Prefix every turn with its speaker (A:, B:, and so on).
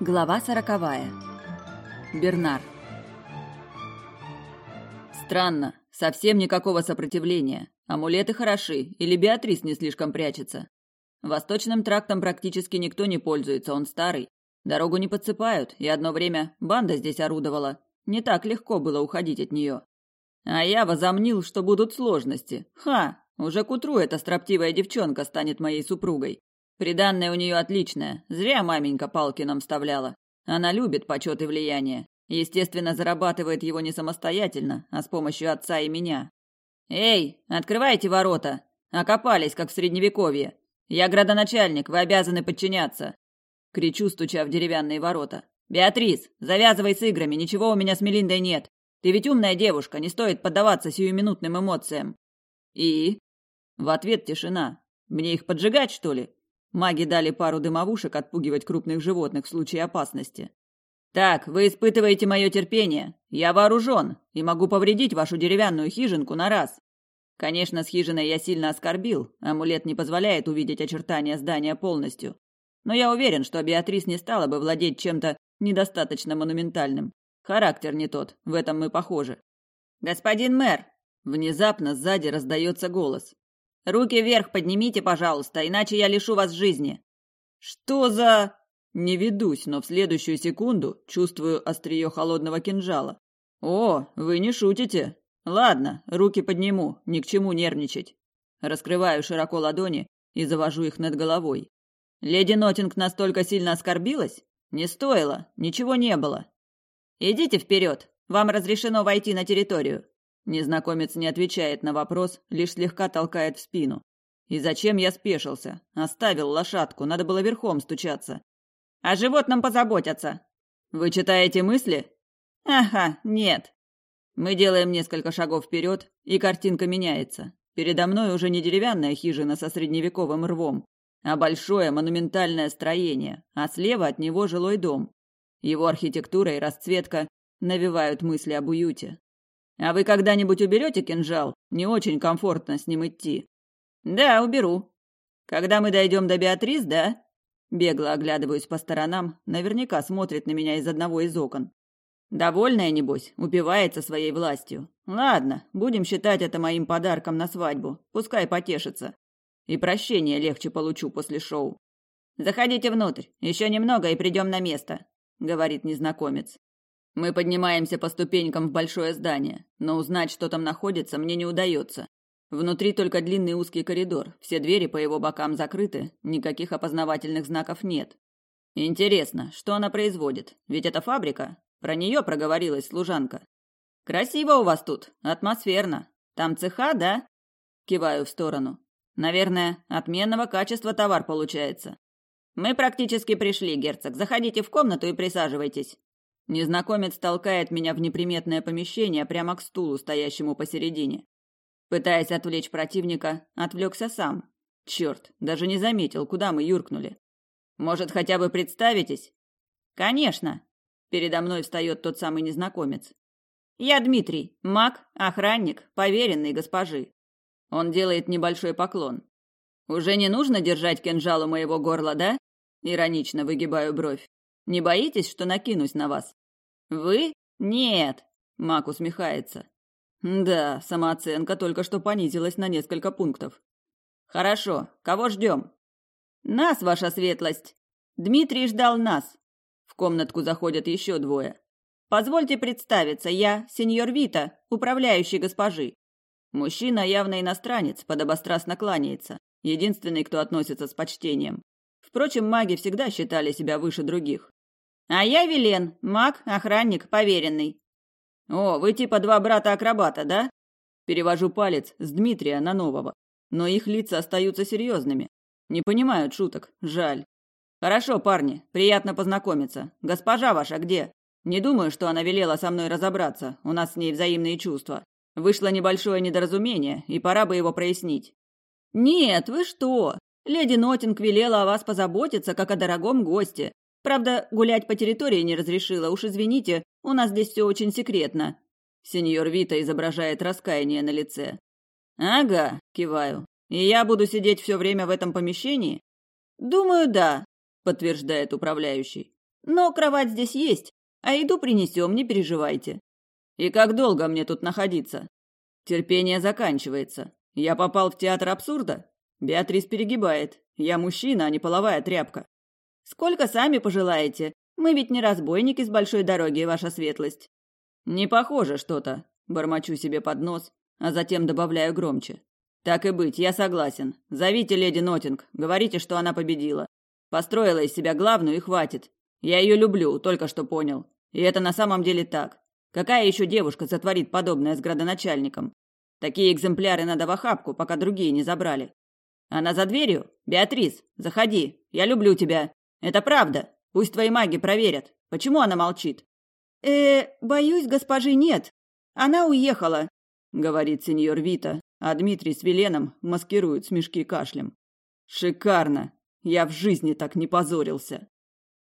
A: Глава сороковая. Бернар.
B: Странно, совсем никакого сопротивления. Амулеты хороши, или Беатрис не слишком прячется. Восточным трактом практически никто не пользуется, он старый. Дорогу не подсыпают, и одно время банда здесь орудовала. Не так легко было уходить от нее. А я возомнил, что будут сложности. Ха! Уже к утру эта строптивая девчонка станет моей супругой. Приданное у нее отличное. Зря маменька палки нам вставляла. Она любит почет и влияние. Естественно, зарабатывает его не самостоятельно, а с помощью отца и меня. «Эй, открывайте ворота! Окопались, как в Средневековье! Я градоначальник, вы обязаны подчиняться!» Кричу, стуча в деревянные ворота. «Беатрис, завязывай с играми, ничего у меня с Мелиндой нет. Ты ведь умная девушка, не стоит поддаваться сиюминутным эмоциям». «И?» В ответ тишина. «Мне их поджигать, что ли?» Маги дали пару дымовушек отпугивать крупных животных в случае опасности. «Так, вы испытываете мое терпение. Я вооружен и могу повредить вашу деревянную хижинку на раз. Конечно, с хижиной я сильно оскорбил, амулет не позволяет увидеть очертания здания полностью. Но я уверен, что Беатрис не стала бы владеть чем-то недостаточно монументальным. Характер не тот, в этом мы похожи. «Господин мэр!» Внезапно сзади раздается голос. Руки вверх поднимите, пожалуйста, иначе я лишу вас жизни. Что за... Не ведусь, но в следующую секунду чувствую острие холодного кинжала. О, вы не шутите. Ладно, руки подниму, ни к чему нервничать. Раскрываю широко ладони и завожу их над головой. Леди Нотинг настолько сильно оскорбилась? Не стоило, ничего не было. Идите вперед, вам разрешено войти на территорию. Незнакомец не отвечает на вопрос, лишь слегка толкает в спину. И зачем я спешился? Оставил лошадку, надо было верхом стучаться. О животном позаботятся. Вы читаете мысли? Ага, нет. Мы делаем несколько шагов вперед, и картинка меняется. Передо мной уже не деревянная хижина со средневековым рвом, а большое монументальное строение, а слева от него жилой дом. Его архитектура и расцветка навевают мысли об уюте. А вы когда-нибудь уберете кинжал? Не очень комфортно с ним идти. Да, уберу. Когда мы дойдем до Беатрис, да? Бегло оглядываюсь по сторонам, наверняка смотрит на меня из одного из окон. Довольная, небось, упивается своей властью. Ладно, будем считать это моим подарком на свадьбу. Пускай потешится. И прощение легче получу после шоу. Заходите внутрь, еще немного и придем на место, говорит незнакомец. Мы поднимаемся по ступенькам в большое здание, но узнать, что там находится, мне не удается. Внутри только длинный узкий коридор, все двери по его бокам закрыты, никаких опознавательных знаков нет. Интересно, что она производит? Ведь это фабрика. Про нее проговорилась служанка. Красиво у вас тут, атмосферно. Там цеха, да? Киваю в сторону. Наверное, отменного качества товар получается. Мы практически пришли, герцог. Заходите в комнату и присаживайтесь. Незнакомец толкает меня в неприметное помещение прямо к стулу, стоящему посередине. Пытаясь отвлечь противника, отвлекся сам. Черт, даже не заметил, куда мы юркнули. Может, хотя бы представитесь? Конечно. Передо мной встает тот самый незнакомец. Я Дмитрий, маг, охранник, поверенный госпожи. Он делает небольшой поклон. Уже не нужно держать кинжал у моего горла, да? Иронично выгибаю бровь. Не боитесь, что накинусь на вас? Вы? Нет. Мак усмехается. Да, самооценка только что понизилась на несколько пунктов. Хорошо. Кого ждем? Нас, ваша светлость. Дмитрий ждал нас. В комнатку заходят еще двое. Позвольте представиться, я сеньор Вита, управляющий госпожи. Мужчина явно иностранец, подобострастно кланяется. Единственный, кто относится с почтением. Впрочем, маги всегда считали себя выше других. А я Вилен, маг, охранник, поверенный. О, вы типа два брата-акробата, да? Перевожу палец с Дмитрия на нового. Но их лица остаются серьезными. Не понимают шуток, жаль. Хорошо, парни, приятно познакомиться. Госпожа ваша где? Не думаю, что она велела со мной разобраться. У нас с ней взаимные чувства. Вышло небольшое недоразумение, и пора бы его прояснить. Нет, вы что? Леди Нотинг велела о вас позаботиться, как о дорогом госте. Правда, гулять по территории не разрешила, уж извините, у нас здесь все очень секретно. Сеньор Вита изображает раскаяние на лице. Ага, киваю. И я буду сидеть все время в этом помещении? Думаю, да, подтверждает управляющий. Но кровать здесь есть, а еду принесем, не переживайте. И как долго мне тут находиться? Терпение заканчивается. Я попал в театр абсурда? Беатрис перегибает. Я мужчина, а не половая тряпка. Сколько сами пожелаете. Мы ведь не разбойники с большой дороги, ваша светлость. Не похоже что-то. Бормочу себе под нос, а затем добавляю громче. Так и быть, я согласен. Зовите леди Нотинг, говорите, что она победила. Построила из себя главную и хватит. Я ее люблю, только что понял. И это на самом деле так. Какая еще девушка сотворит подобное с градоначальником? Такие экземпляры надо в охапку, пока другие не забрали. Она за дверью? Беатрис, заходи. Я люблю тебя. Это правда. Пусть твои маги проверят. Почему она молчит? Э, боюсь, госпожи нет. Она уехала, говорит сеньор Вита, а Дмитрий с Веленом маскируют смешки кашлем. Шикарно. Я в жизни так не позорился.